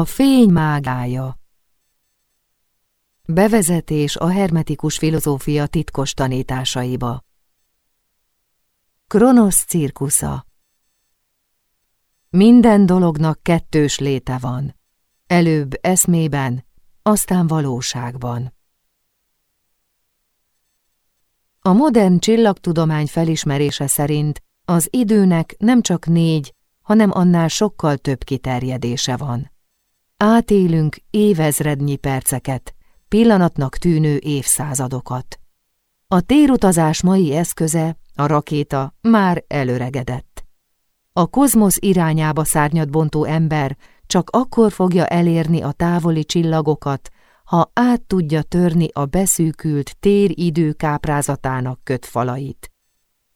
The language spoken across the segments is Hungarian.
A fény mágája Bevezetés a hermetikus filozófia titkos tanításaiba Kronosz cirkusza Minden dolognak kettős léte van. Előbb eszmében, aztán valóságban. A modern csillagtudomány felismerése szerint az időnek nem csak négy, hanem annál sokkal több kiterjedése van. Átélünk évezrednyi perceket, pillanatnak tűnő évszázadokat. A térutazás mai eszköze, a rakéta már előregedett. A kozmosz irányába szárnyat bontó ember csak akkor fogja elérni a távoli csillagokat, ha át tudja törni a beszűkült tér-idő káprázatának kötfalait.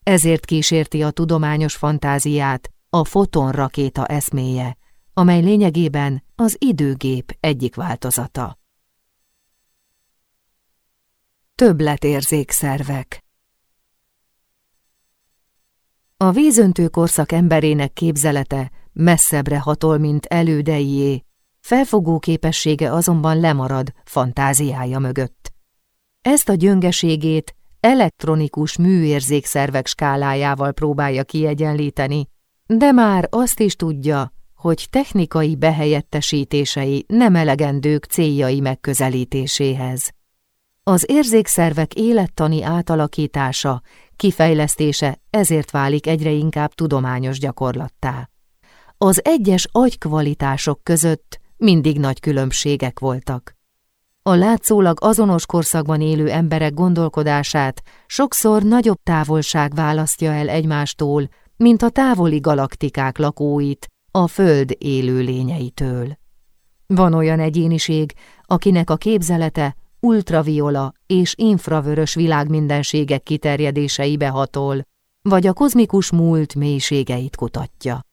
Ezért kísérti a tudományos fantáziát a fotonrakéta eszméje, amely lényegében az időgép egyik változata. Többletérzékszervek A vízöntő korszak emberének képzelete messzebbre hatol, mint elődeié, felfogó képessége azonban lemarad fantáziája mögött. Ezt a gyöngeségét elektronikus műérzékszervek skálájával próbálja kiegyenlíteni, de már azt is tudja, hogy technikai behelyettesítései nem elegendők céljai megközelítéséhez. Az érzékszervek élettani átalakítása, kifejlesztése ezért válik egyre inkább tudományos gyakorlattá. Az egyes agykvalitások között mindig nagy különbségek voltak. A látszólag azonos korszakban élő emberek gondolkodását sokszor nagyobb távolság választja el egymástól, mint a távoli galaktikák lakóit a Föld élőlényeitől. Van olyan egyéniség, akinek a képzelete ultraviola és infravörös világmindenségek kiterjedéseibe hatol, vagy a kozmikus múlt mélységeit kutatja.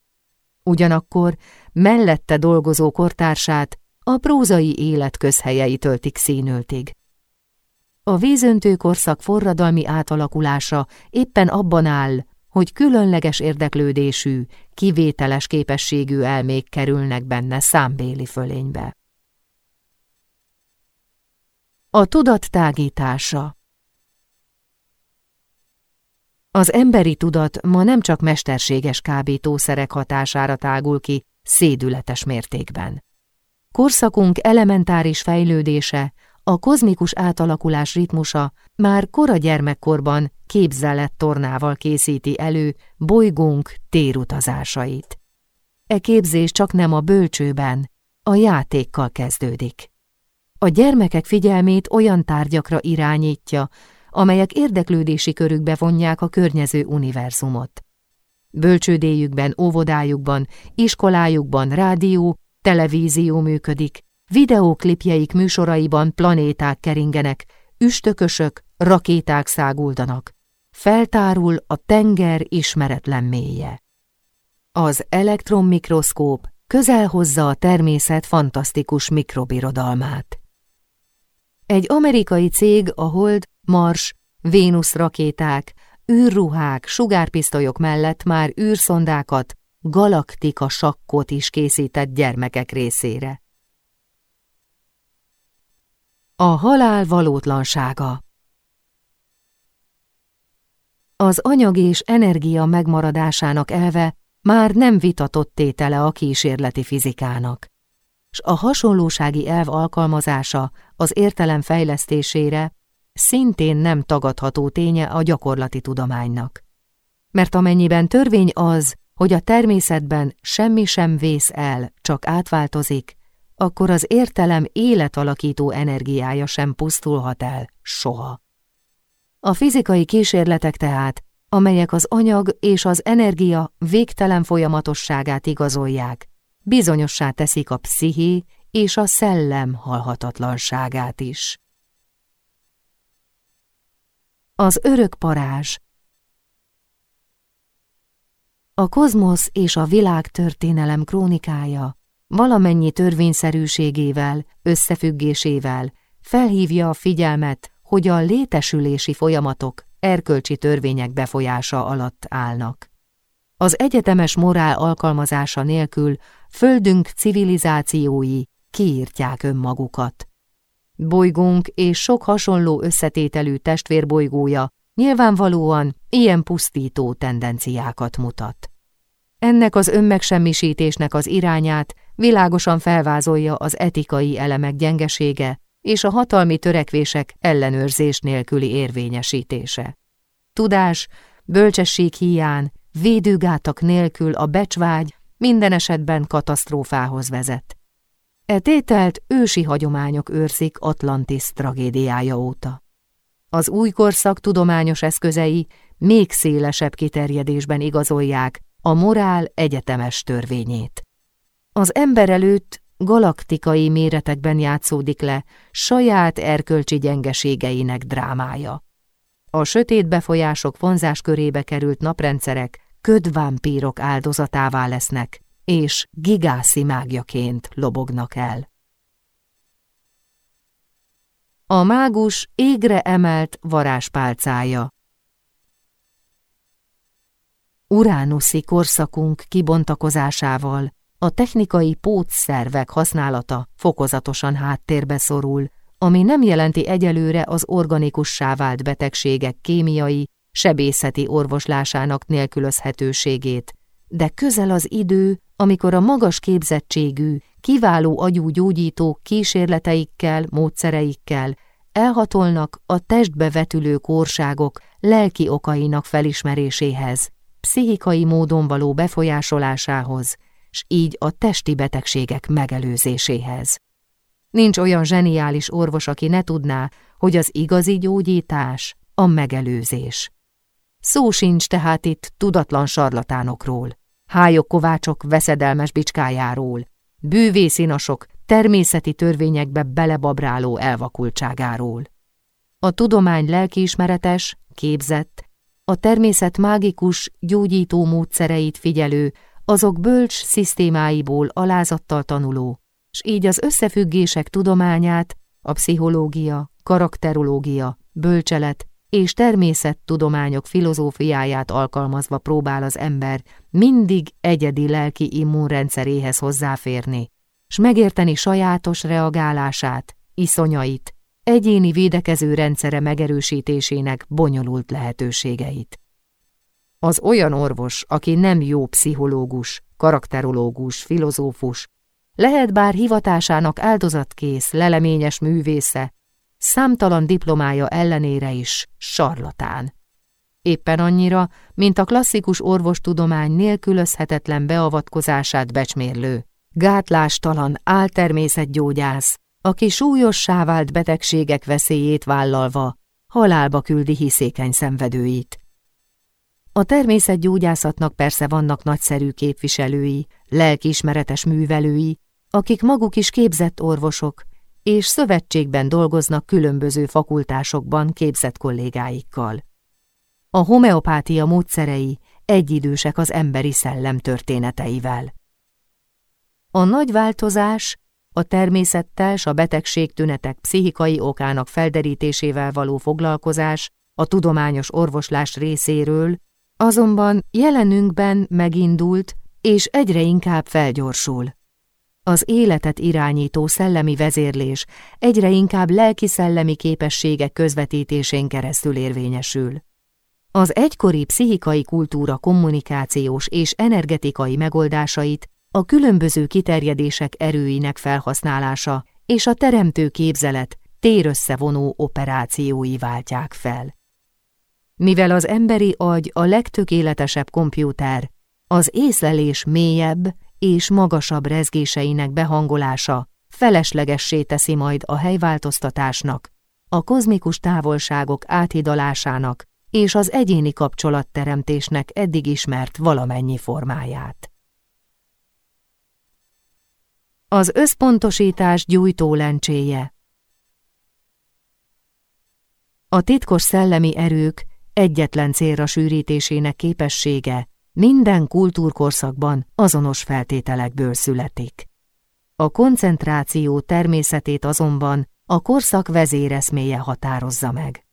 Ugyanakkor mellette dolgozó kortársát a prózai élet közhelyei töltik színültig. A vízöntő korszak forradalmi átalakulása éppen abban áll, hogy különleges érdeklődésű, kivételes képességű elmék kerülnek benne számbéli fölénybe. A tudat tágítása Az emberi tudat ma nem csak mesterséges kábítószerek hatására tágul ki szédületes mértékben. Korszakunk elementáris fejlődése, a kozmikus átalakulás ritmusa már kora gyermekkorban képzelett tornával készíti elő bolygónk térutazásait. E képzés csak nem a bölcsőben, a játékkal kezdődik. A gyermekek figyelmét olyan tárgyakra irányítja, amelyek érdeklődési körükbe vonják a környező univerzumot. Bölcsődéjükben, óvodájukban, iskolájukban rádió, televízió működik, videóklipjeik műsoraiban planéták keringenek, üstökösök, rakéták száguldanak. Feltárul a tenger ismeretlen mélye. Az elektronmikroszkóp közel hozza a természet fantasztikus mikrobirodalmát. Egy amerikai cég a Hold, Mars, Vénusz rakéták, űrruhák, sugárpisztolyok mellett már űrszondákat, galaktika sakkot is készített gyermekek részére. A halál valótlansága Az anyag és energia megmaradásának elve már nem vitatott tétele a kísérleti fizikának s a hasonlósági elv alkalmazása az értelem fejlesztésére szintén nem tagadható ténye a gyakorlati tudománynak. Mert amennyiben törvény az, hogy a természetben semmi sem vész el, csak átváltozik, akkor az értelem életalakító energiája sem pusztulhat el soha. A fizikai kísérletek tehát, amelyek az anyag és az energia végtelen folyamatosságát igazolják, bizonyossá teszik a psziché és a szellem halhatatlanságát is. Az örök parázs A kozmosz és a világ történelem krónikája valamennyi törvényszerűségével, összefüggésével felhívja a figyelmet, hogy a létesülési folyamatok erkölcsi törvények befolyása alatt állnak. Az egyetemes morál alkalmazása nélkül földünk civilizációi kiírtják önmagukat. Bolygónk és sok hasonló összetételű testvérbolygója nyilvánvalóan ilyen pusztító tendenciákat mutat. Ennek az önmegsemmisítésnek az irányát világosan felvázolja az etikai elemek gyengesége és a hatalmi törekvések ellenőrzés nélküli érvényesítése. Tudás, bölcsesség hiány, védőgátak nélkül a becsvágy minden esetben katasztrófához vezet. E tételt ősi hagyományok őrzik Atlantis tragédiája óta. Az új korszak tudományos eszközei még szélesebb kiterjedésben igazolják a morál egyetemes törvényét. Az ember előtt galaktikai méretekben játszódik le saját erkölcsi gyengeségeinek drámája. A sötét befolyások vonzás körébe került naprendszerek ködvámpírok áldozatává lesznek, és gigászi mágjaként lobognak el. A mágus égre emelt varázspálcája Uránuszi korszakunk kibontakozásával a technikai pótszervek használata fokozatosan háttérbe szorul, ami nem jelenti egyelőre az organikussá vált betegségek kémiai, sebészeti orvoslásának nélkülözhetőségét, de közel az idő, amikor a magas képzettségű, kiváló agyú gyógyítók kísérleteikkel, módszereikkel elhatolnak a testbe vetülő kórságok lelki okainak felismeréséhez, pszichikai módon való befolyásolásához, s így a testi betegségek megelőzéséhez. Nincs olyan zseniális orvos, aki ne tudná, hogy az igazi gyógyítás a megelőzés. Szó sincs tehát itt tudatlan sarlatánokról, hályok kovácsok veszedelmes bicskájáról, bűvészinasok természeti törvényekbe belebabráló elvakultságáról. A tudomány lelkiismeretes, képzett, a természet mágikus, gyógyító módszereit figyelő, azok bölcs szisztémáiból alázattal tanuló, s így az összefüggések tudományát, a pszichológia, karakterológia, bölcselet és természettudományok filozófiáját alkalmazva próbál az ember mindig egyedi lelki immunrendszeréhez hozzáférni, s megérteni sajátos reagálását, iszonyait, egyéni védekező rendszere megerősítésének bonyolult lehetőségeit. Az olyan orvos, aki nem jó pszichológus, karakterológus, filozófus, lehet bár hivatásának áldozatkész, leleményes művésze, számtalan diplomája ellenére is sarlatán. Éppen annyira, mint a klasszikus orvostudomány nélkülözhetetlen beavatkozását becsmérlő, gátlástalan, áltermészetgyógyász, aki súlyossá vált betegségek veszélyét vállalva, halálba küldi hiszékeny szenvedőit. A természetgyógyászatnak persze vannak nagyszerű képviselői, lelkiismeretes művelői, akik maguk is képzett orvosok, és szövetségben dolgoznak különböző fakultásokban képzett kollégáikkal. A homeopátia módszerei egyidősek az emberi szellem történeteivel. A nagy változás a természettel s a betegség tünetek pszichikai okának felderítésével való foglalkozás a tudományos orvoslás részéről, azonban jelenünkben megindult és egyre inkább felgyorsul. Az életet irányító szellemi vezérlés egyre inkább lelki-szellemi képességek közvetítésén keresztül érvényesül. Az egykori pszichikai kultúra kommunikációs és energetikai megoldásait a különböző kiterjedések erőinek felhasználása és a teremtő képzelet térösszevonó operációi váltják fel. Mivel az emberi agy a legtökéletesebb kompjúter, az észlelés mélyebb és magasabb rezgéseinek behangolása feleslegessé teszi majd a helyváltoztatásnak, a kozmikus távolságok áthidalásának és az egyéni kapcsolatteremtésnek eddig ismert valamennyi formáját. Az összpontosítás gyújtó lencséje A titkos szellemi erők egyetlen célra sűrítésének képessége minden kultúrkorszakban azonos feltételekből születik. A koncentráció természetét azonban a korszak vezéreszméje határozza meg.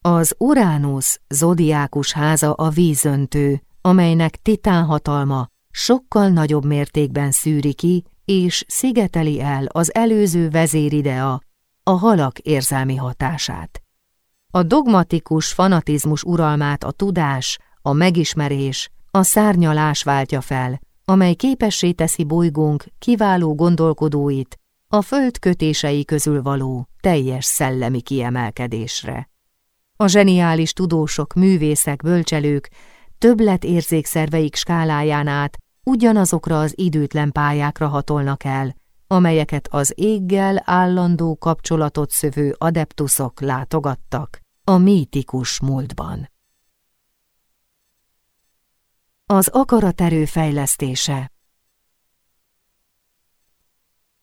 Az Uránusz zodiákus háza a vízöntő, amelynek titán hatalma sokkal nagyobb mértékben szűri ki és szigeteli el az előző vezéridea, a halak érzelmi hatását. A dogmatikus fanatizmus uralmát a tudás, a megismerés, a szárnyalás váltja fel, amely képessé teszi bolygónk kiváló gondolkodóit a föld kötései közül való teljes szellemi kiemelkedésre. A zseniális tudósok, művészek, bölcselők többlet érzékszerveik skáláján át ugyanazokra az időtlen pályákra hatolnak el, amelyeket az éggel állandó kapcsolatot szövő adeptuszok látogattak a mítikus múltban. Az akaraterő fejlesztése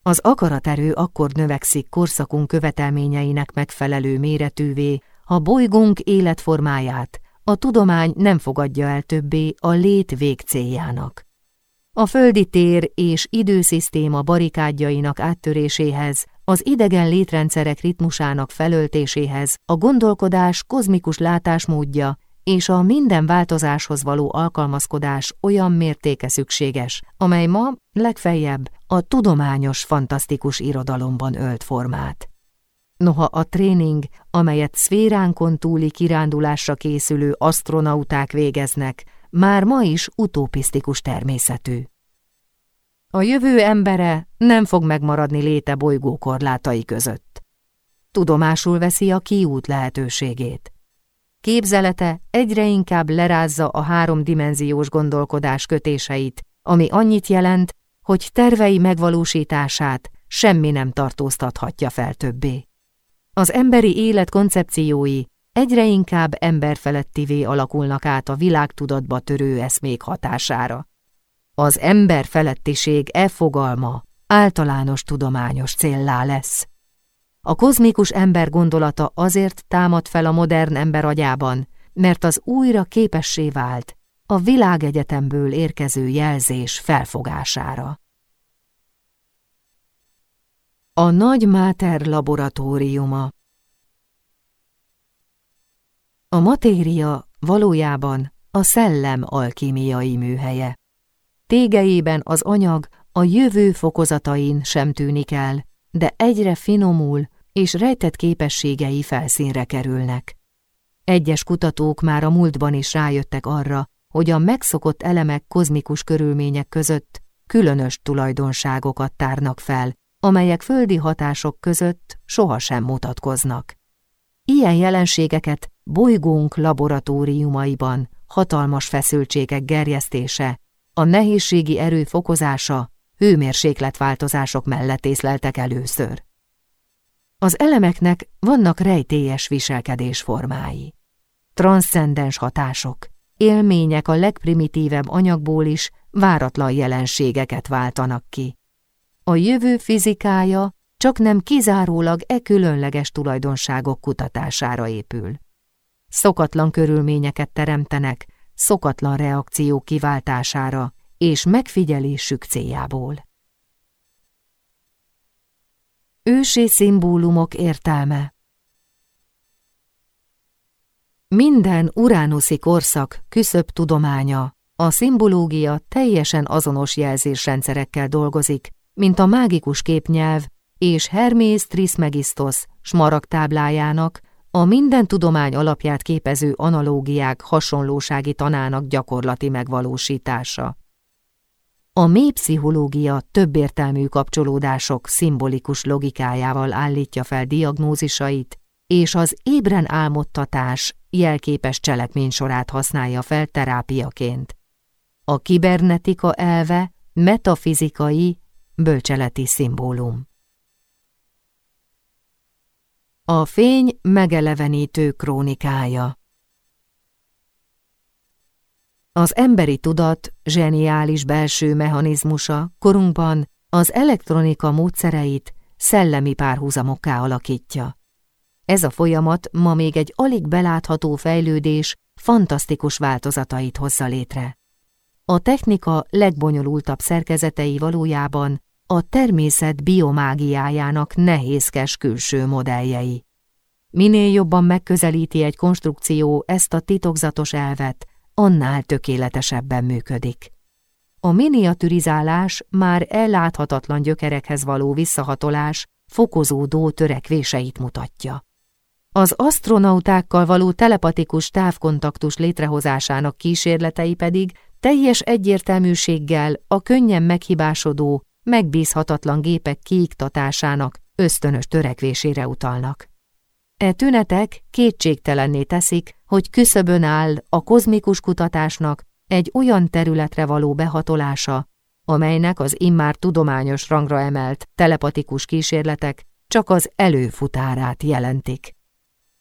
Az akaraterő akkor növekszik korszakunk követelményeinek megfelelő méretűvé, ha bolygónk életformáját a tudomány nem fogadja el többé a lét végcéljának. A földi tér és időszisztéma barikádjainak áttöréséhez, az idegen létrendszerek ritmusának felöltéséhez, a gondolkodás kozmikus látásmódja és a minden változáshoz való alkalmazkodás olyan mértéke szükséges, amely ma legfeljebb a tudományos fantasztikus irodalomban ölt formát. Noha a tréning, amelyet szféránkon túli kirándulásra készülő astronauták végeznek, már ma is utopisztikus természetű. A jövő embere nem fog megmaradni léte bolygó korlátai között. Tudomásul veszi a kiút lehetőségét. Képzelete egyre inkább lerázza a háromdimenziós gondolkodás kötéseit, ami annyit jelent, hogy tervei megvalósítását semmi nem tartóztathatja fel többé. Az emberi élet koncepciói egyre inkább emberfelettivé alakulnak át a világtudatba törő eszmék hatására. Az emberfelettiség e fogalma általános tudományos céllá lesz. A kozmikus ember gondolata azért támad fel a modern ember agyában, mert az újra képessé vált a világegyetemből érkező jelzés felfogására. A Nagy Máter laboratóriuma A matéria valójában a szellem alkímiai műhelye. Tégeiben az anyag a jövő fokozatain sem tűnik el, de egyre finomul, és rejtett képességei felszínre kerülnek. Egyes kutatók már a múltban is rájöttek arra, hogy a megszokott elemek kozmikus körülmények között különös tulajdonságokat tárnak fel, amelyek földi hatások között sohasem mutatkoznak. Ilyen jelenségeket bolygónk laboratóriumaiban hatalmas feszültségek gerjesztése, a nehézségi erő fokozása, hőmérsékletváltozások mellett észleltek először. Az elemeknek vannak rejtélyes viselkedésformái. Transzcendens hatások, élmények a legprimitívebb anyagból is váratlan jelenségeket váltanak ki. A jövő fizikája csak nem kizárólag e különleges tulajdonságok kutatására épül. Szokatlan körülményeket teremtenek, szokatlan reakció kiváltására és megfigyelésük céljából. Ősi szimbólumok értelme Minden uránuszi korszak küszöbb tudománya, a szimbológia teljesen azonos jelzésrendszerekkel dolgozik, mint a mágikus képnyelv és Hermész Trismegistos smaragtáblájának, a minden tudomány alapját képező analógiák hasonlósági tanának gyakorlati megvalósítása. A mély többértelmű kapcsolódások szimbolikus logikájával állítja fel diagnózisait, és az ébren álmodtatás jelképes cselekmény sorát használja fel terápiaként. A kibernetika elve metafizikai, bölcseleti szimbólum. A fény megelevenítő krónikája Az emberi tudat zseniális belső mechanizmusa korunkban az elektronika módszereit szellemi párhuzamokká alakítja. Ez a folyamat ma még egy alig belátható fejlődés fantasztikus változatait hozza létre. A technika legbonyolultabb szerkezetei valójában a természet biomágiájának nehézkes külső modelljei. Minél jobban megközelíti egy konstrukció ezt a titokzatos elvet, annál tökéletesebben működik. A miniaturizálás már elláthatatlan gyökerekhez való visszahatolás fokozódó törekvéseit mutatja. Az asztronautákkal való telepatikus távkontaktus létrehozásának kísérletei pedig teljes egyértelműséggel a könnyen meghibásodó, megbízhatatlan gépek kiiktatásának ösztönös törekvésére utalnak. E tünetek kétségtelenné teszik, hogy küszöbön áll a kozmikus kutatásnak egy olyan területre való behatolása, amelynek az immár tudományos rangra emelt telepatikus kísérletek csak az előfutárát jelentik.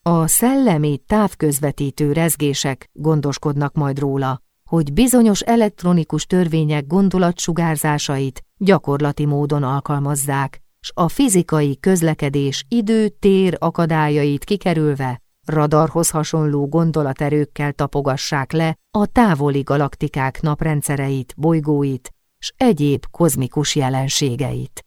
A szellemi távközvetítő rezgések gondoskodnak majd róla, hogy bizonyos elektronikus törvények gondolatsugárzásait gyakorlati módon alkalmazzák, s a fizikai közlekedés idő-tér akadályait kikerülve radarhoz hasonló gondolaterőkkel tapogassák le a távoli galaktikák naprendszereit, bolygóit s egyéb kozmikus jelenségeit.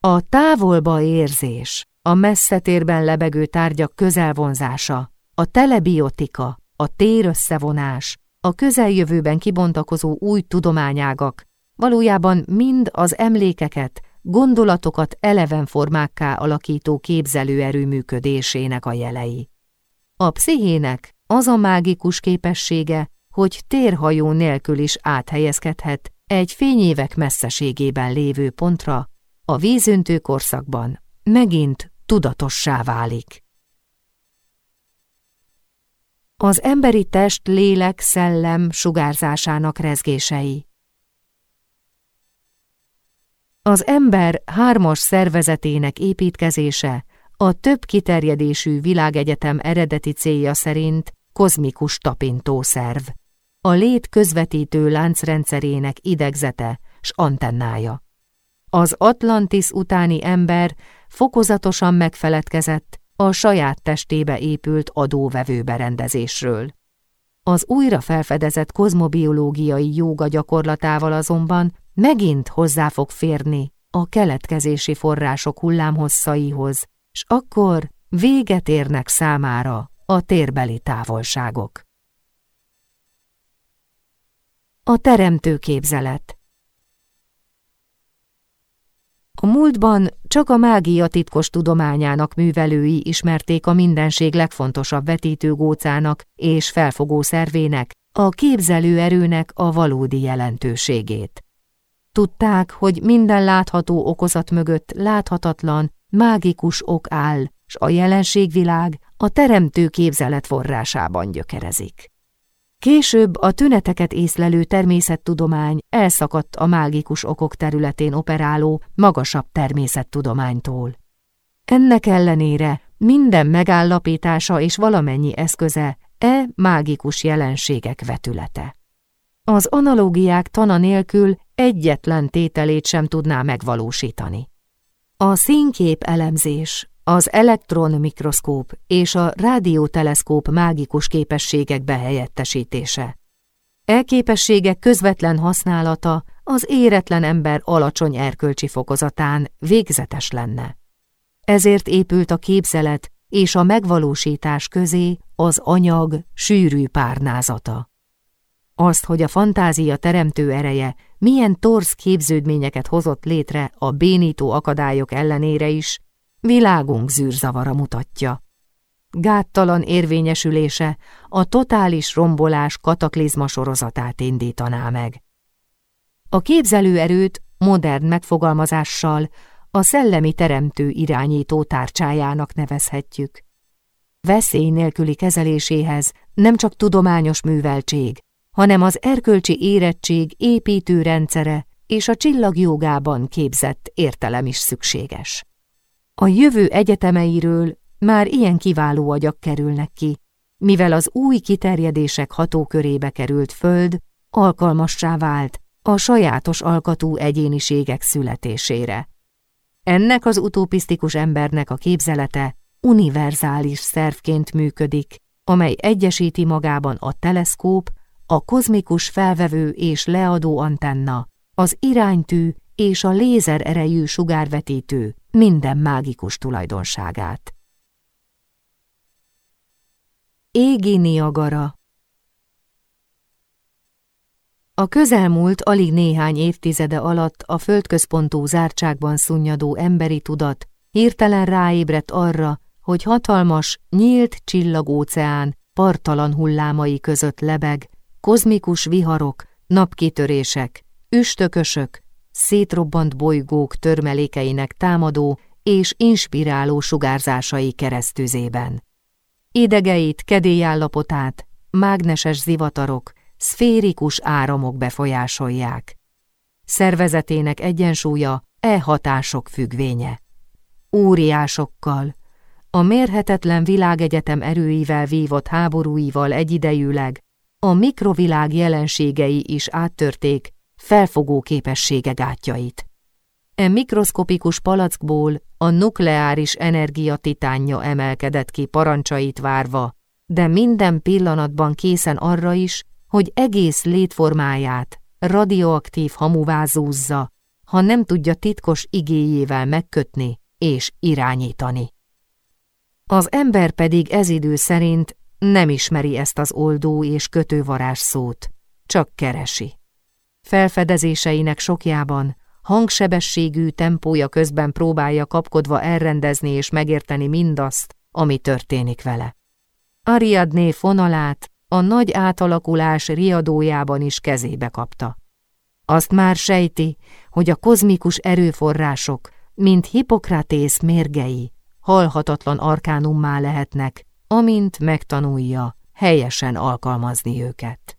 A távolba érzés, a messze térben lebegő tárgyak közelvonzása, a telebiotika, a térösszevonás, a közeljövőben kibontakozó új tudományágak valójában mind az emlékeket, gondolatokat eleven formákká alakító képzelőerő működésének a jelei. A pszichének az a mágikus képessége, hogy térhajó nélkül is áthelyezkedhet egy fényévek messzeségében lévő pontra, a vízöntő korszakban megint tudatossá válik. Az emberi test lélek-szellem sugárzásának rezgései Az ember hármas szervezetének építkezése a több kiterjedésű világegyetem eredeti célja szerint kozmikus tapintószerv, a lét közvetítő láncrendszerének idegzete s antennája. Az Atlantis utáni ember fokozatosan megfeledkezett a saját testébe épült adóvevő berendezésről. Az újra felfedezett kozmobiológiai jóga gyakorlatával azonban megint hozzá fog férni a keletkezési források hullámhosszaihoz, s akkor véget érnek számára a térbeli távolságok. A teremtő képzelet A múltban csak a mágia titkos tudományának művelői ismerték a mindenség legfontosabb vetítőgócának és felfogó szervének, a képzelő erőnek a valódi jelentőségét. Tudták, hogy minden látható okozat mögött láthatatlan, mágikus ok áll, s a jelenségvilág a teremtő képzelet forrásában gyökerezik. Később a tüneteket észlelő természettudomány elszakadt a mágikus okok területén operáló, magasabb természettudománytól. Ennek ellenére minden megállapítása és valamennyi eszköze e mágikus jelenségek vetülete. Az analógiák tana nélkül egyetlen tételét sem tudná megvalósítani. A színkép elemzés az elektronmikroszkóp és a rádióteleszkóp mágikus képességek behelyettesítése. E képességek közvetlen használata az éretlen ember alacsony erkölcsi fokozatán végzetes lenne. Ezért épült a képzelet és a megvalósítás közé az anyag sűrű párnázata. Azt, hogy a fantázia teremtő ereje milyen torz képződményeket hozott létre a bénító akadályok ellenére is, világunk zűrzavara mutatja. Gáttalan érvényesülése a totális rombolás kataklizma sorozatát indítaná meg. A képzelőerőt modern megfogalmazással a szellemi teremtő irányító tárcsájának nevezhetjük. Veszély nélküli kezeléséhez nem csak tudományos műveltség, hanem az erkölcsi érettség építő rendszere és a csillagjogában képzett értelem is szükséges. A jövő egyetemeiről már ilyen kiváló agyak kerülnek ki, mivel az új kiterjedések hatókörébe került föld alkalmassá vált a sajátos alkatú egyéniségek születésére. Ennek az utopisztikus embernek a képzelete univerzális szervként működik, amely egyesíti magában a teleszkóp, a kozmikus felvevő és leadó antenna, az iránytű és a lézer erejű sugárvetítő minden mágikus tulajdonságát. Égi Niagara A közelmúlt alig néhány évtizede alatt a földközpontú zártságban szunnyadó emberi tudat hirtelen ráébredt arra, hogy hatalmas, nyílt csillagóceán partalan hullámai között lebeg, kozmikus viharok, napkitörések, üstökösök, szétrobbant bolygók törmelékeinek támadó és inspiráló sugárzásai keresztüzében. Idegeit, kedélyállapotát, mágneses zivatarok, szférikus áramok befolyásolják. Szervezetének egyensúlya e hatások függvénye. Óriásokkal, a mérhetetlen világegyetem erőivel vívott háborúival egyidejűleg a mikrovilág jelenségei is áttörték felfogó képessége gátjait. E mikroszkopikus palackból a nukleáris energia titánja emelkedett ki parancsait várva, de minden pillanatban készen arra is, hogy egész létformáját radioaktív hamuvá zúzza, ha nem tudja titkos igéjével megkötni és irányítani. Az ember pedig ez idő szerint nem ismeri ezt az oldó és kötővarás szót, csak keresi. Felfedezéseinek sokjában hangsebességű tempója közben próbálja kapkodva elrendezni és megérteni mindazt, ami történik vele. Ariadné fonalát a nagy átalakulás riadójában is kezébe kapta. Azt már sejti, hogy a kozmikus erőforrások, mint Hippokratész mérgei, halhatatlan arkánummá lehetnek, amint megtanulja helyesen alkalmazni őket.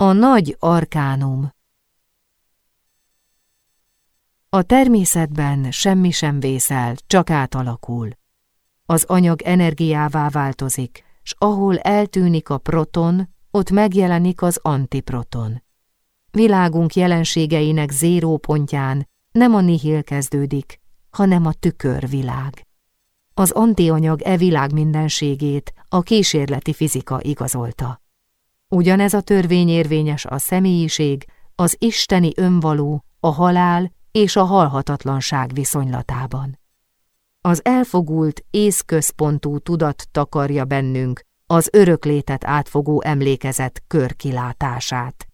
A nagy arkánum A természetben semmi sem vészel, csak átalakul. Az anyag energiává változik, s ahol eltűnik a proton, ott megjelenik az antiproton. Világunk jelenségeinek zérópontján nem a nihil kezdődik, hanem a tükörvilág. Az antianyag e világ mindenségét a kísérleti fizika igazolta. Ugyanez a törvény érvényes a személyiség, az isteni önvaló, a halál és a halhatatlanság viszonylatában. Az elfogult, észközpontú tudat takarja bennünk az öröklétet átfogó emlékezet körkilátását.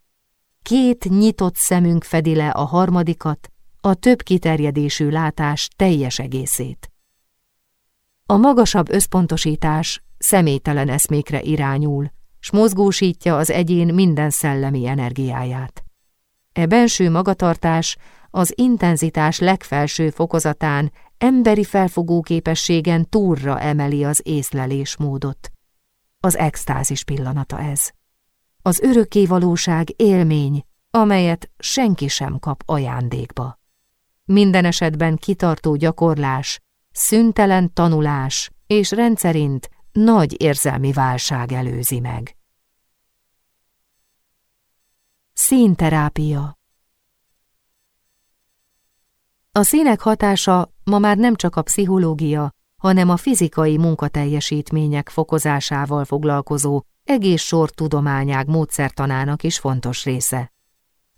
Két nyitott szemünk fedi le a harmadikat, a több kiterjedésű látás teljes egészét. A magasabb összpontosítás személytelen eszmékre irányul, s mozgósítja az egyén minden szellemi energiáját. E benső magatartás az intenzitás legfelső fokozatán emberi felfogó képességen túlra emeli az észlelésmódot. Az extázis pillanata ez. Az örökké valóság élmény, amelyet senki sem kap ajándékba. Minden esetben kitartó gyakorlás, szüntelen tanulás és rendszerint nagy érzelmi válság előzi meg. Színterápia A színek hatása ma már nem csak a pszichológia, hanem a fizikai munkateljesítmények fokozásával foglalkozó egész sor tudományág módszertanának is fontos része.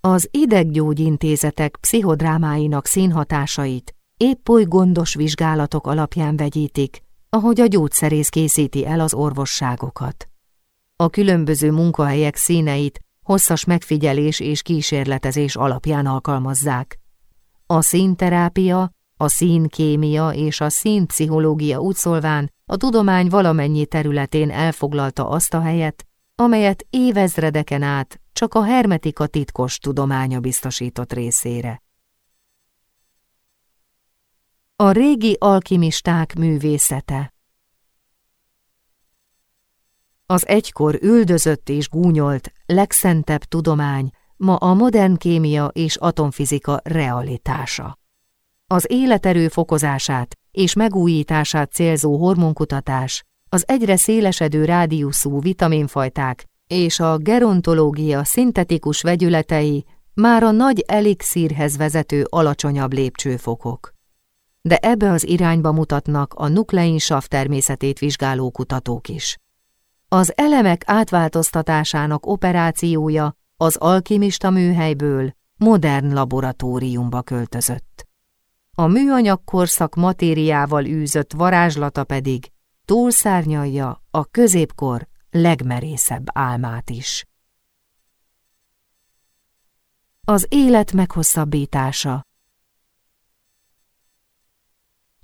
Az ideggyógyintézetek pszichodrámáinak színhatásait épp oly gondos vizsgálatok alapján vegyítik, ahogy a gyógyszerész készíti el az orvosságokat. A különböző munkahelyek színeit hosszas megfigyelés és kísérletezés alapján alkalmazzák. A színterápia, a színkémia és a színpszichológia útszolván a tudomány valamennyi területén elfoglalta azt a helyet, amelyet évezredeken át csak a hermetika titkos tudománya biztosított részére. A régi alkimisták művészete Az egykor üldözött és gúnyolt, legszentebb tudomány ma a modern kémia és atomfizika realitása. Az életerő fokozását és megújítását célzó hormonkutatás, az egyre szélesedő rádiuszú vitaminfajták és a gerontológia szintetikus vegyületei már a nagy elixírhez vezető alacsonyabb lépcsőfokok de ebbe az irányba mutatnak a nukleinsav természetét vizsgáló kutatók is. Az elemek átváltoztatásának operációja az alkimista műhelyből modern laboratóriumba költözött. A műanyag korszak matériával űzött varázslata pedig túlszárnyalja a középkor legmerészebb álmát is. Az élet meghosszabbítása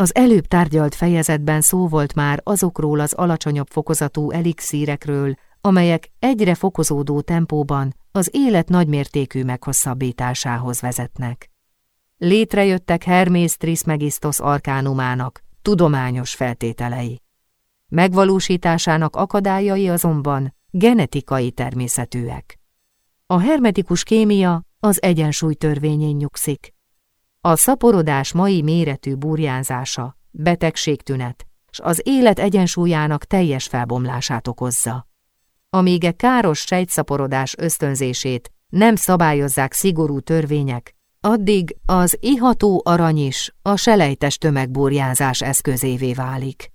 Az előbb tárgyalt fejezetben szó volt már azokról az alacsonyabb fokozatú elixírekről, amelyek egyre fokozódó tempóban az élet nagymértékű meghosszabbításához vezetnek. Létrejöttek Hermész Trismegistos arkánumának tudományos feltételei. Megvalósításának akadályai azonban genetikai természetűek. A hermetikus kémia az egyensúly törvényén nyugszik. A szaporodás mai méretű burjánzása, betegségtünet, s az élet egyensúlyának teljes felbomlását okozza. Amíg e káros sejtszaporodás ösztönzését nem szabályozzák szigorú törvények, addig az iható arany is a selejtes tömegburjánzás eszközévé válik.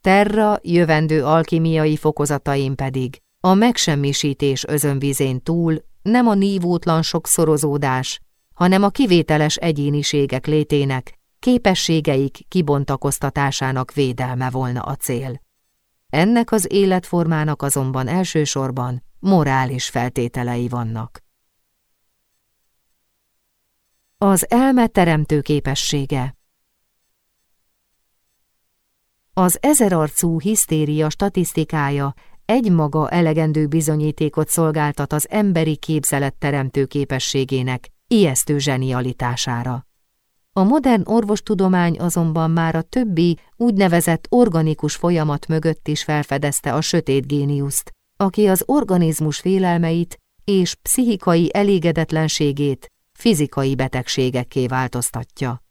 Terra jövendő alkimiai fokozatain pedig a megsemmisítés özönvizén túl nem a nívótlan sokszorozódás, hanem a kivételes egyéniségek létének, képességeik kibontakoztatásának védelme volna a cél. Ennek az életformának azonban elsősorban morális feltételei vannak. Az elme teremtő képessége Az ezerarcú hisztéria statisztikája egymaga elegendő bizonyítékot szolgáltat az emberi képzelet teremtő képességének ijesztő zsenialitására. A modern orvostudomány azonban már a többi úgynevezett organikus folyamat mögött is felfedezte a sötét géniuszt, aki az organizmus félelmeit és pszichikai elégedetlenségét fizikai betegségekké változtatja.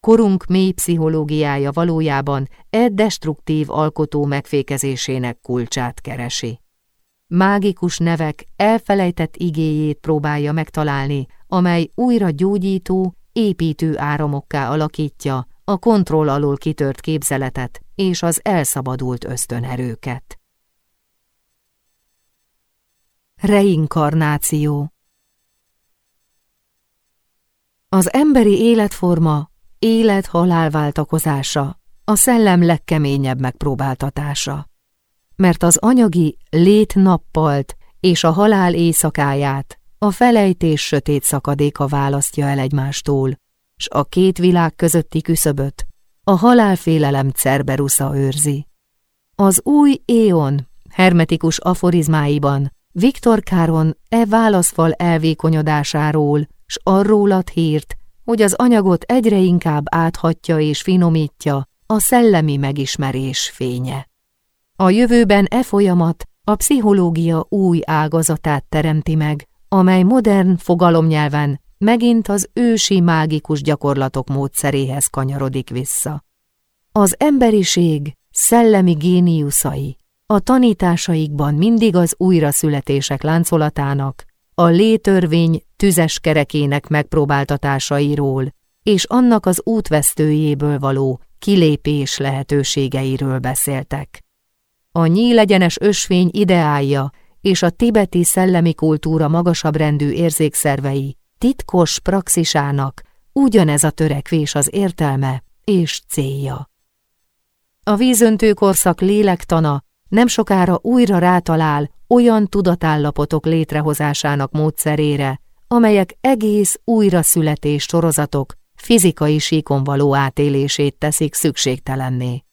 Korunk mély pszichológiája valójában e destruktív alkotó megfékezésének kulcsát keresi. Mágikus nevek elfelejtett igéjét próbálja megtalálni, amely újra gyógyító, építő áramokká alakítja a kontroll alól kitört képzeletet és az elszabadult ösztönerőket. Reinkarnáció Az emberi életforma élet-halál váltakozása, a szellem legkeményebb megpróbáltatása. Mert az anyagi lét és a halál éjszakáját a felejtés sötét szakadéka választja el egymástól, s a két világ közötti küszöböt a halálfélelem Cerberusza őrzi. Az új éon hermetikus aforizmáiban Viktor Káron e válaszfal elvékonyodásáról s arról ad hírt, hogy az anyagot egyre inkább áthatja és finomítja a szellemi megismerés fénye. A jövőben e folyamat a pszichológia új ágazatát teremti meg, amely modern fogalomnyelven megint az ősi mágikus gyakorlatok módszeréhez kanyarodik vissza. Az emberiség szellemi géniuszai a tanításaikban mindig az újraszületések láncolatának, a létörvény tüzes kerekének megpróbáltatásairól és annak az útvesztőjéből való kilépés lehetőségeiről beszéltek. A nyílegyenes ösvény ideálja és a tibeti szellemi kultúra magasabb rendű érzékszervei titkos praxisának ugyanez a törekvés az értelme és célja. A vízöntő korszak lélektana nem sokára újra rátalál olyan tudatállapotok létrehozásának módszerére, amelyek egész újraszületés sorozatok fizikai síkon való átélését teszik szükségtelenné.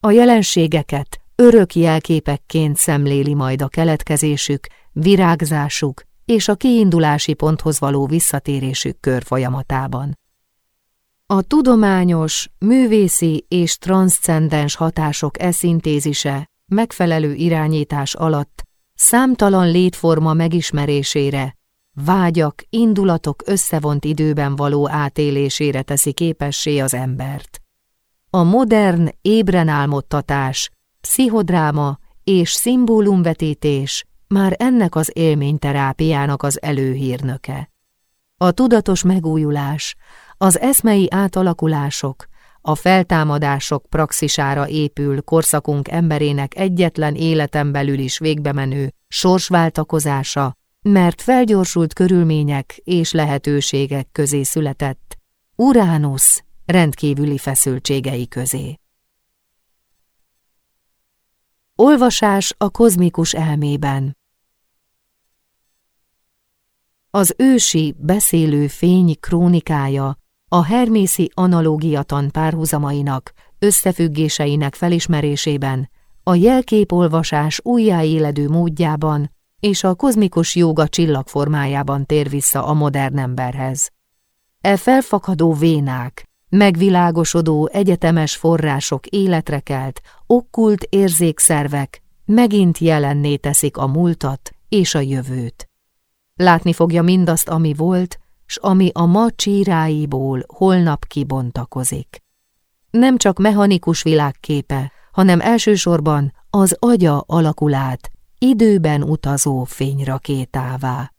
A jelenségeket örök jelképekként szemléli majd a keletkezésük, virágzásuk és a kiindulási ponthoz való visszatérésük körfolyamatában. A tudományos, művészi és transzcendens hatások eszintézise megfelelő irányítás alatt számtalan létforma megismerésére, vágyak, indulatok összevont időben való átélésére teszi képessé az embert. A modern ébren álmodtatás, pszichodráma és szimbólumvetítés már ennek az élményterápiának az előhírnöke. A tudatos megújulás, az eszmei átalakulások, a feltámadások praxisára épül korszakunk emberének egyetlen életen belül is végbemenő sorsváltakozása, mert felgyorsult körülmények és lehetőségek közé született, Uránusz rendkívüli feszültségei közé. Olvasás a kozmikus elmében Az ősi, beszélő fény krónikája a hermészi analógiatan párhuzamainak, összefüggéseinek felismerésében, a jelképolvasás újjáéledő módjában és a kozmikus jóga csillagformájában tér vissza a modern emberhez. E felfakadó vénák, megvilágosodó egyetemes források életre kelt, okkult érzékszervek megint jelenné teszik a múltat és a jövőt. Látni fogja mindazt, ami volt, s ami a ma csíráiból holnap kibontakozik. Nem csak mechanikus világképe, hanem elsősorban az agya alakulát, időben utazó fényrakétává.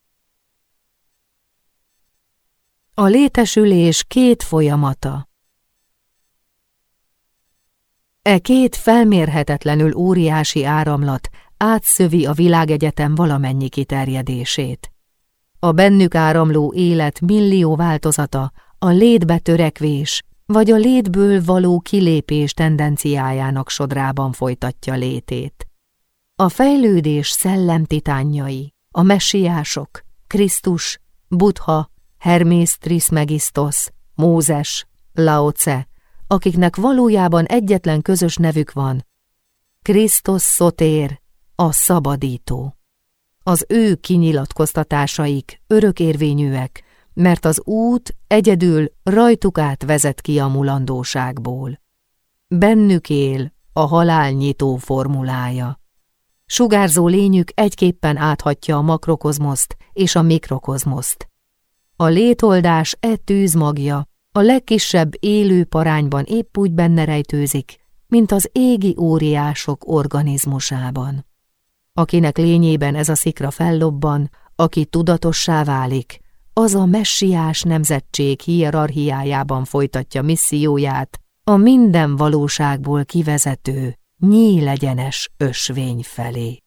A létesülés két folyamata E két felmérhetetlenül óriási áramlat átszövi a világegyetem valamennyi kiterjedését. A bennük áramló élet millió változata, a létbe törekvés, vagy a létből való kilépés tendenciájának sodrában folytatja létét. A fejlődés szellemtitánjai, a messiások, Krisztus, Buddha, Hermész Trismegistos, Mózes, Laoce, akiknek valójában egyetlen közös nevük van, Krisztus Szotér, a szabadító. Az ő kinyilatkoztatásaik örökérvényűek, mert az út egyedül rajtuk át vezet ki a mulandóságból. Bennük él a halál nyitó formulája. Sugárzó lényük egyképpen áthatja a makrokozmoszt és a mikrokozmoszt. A létoldás e tűz magja a legkisebb élő parányban épp úgy benne rejtőzik, mint az égi óriások organizmusában. Akinek lényében ez a szikra fellobban, aki tudatossá válik, az a messiás nemzetség hierarchiájában folytatja misszióját, a minden valóságból kivezető, nyílegyenes ösvény felé.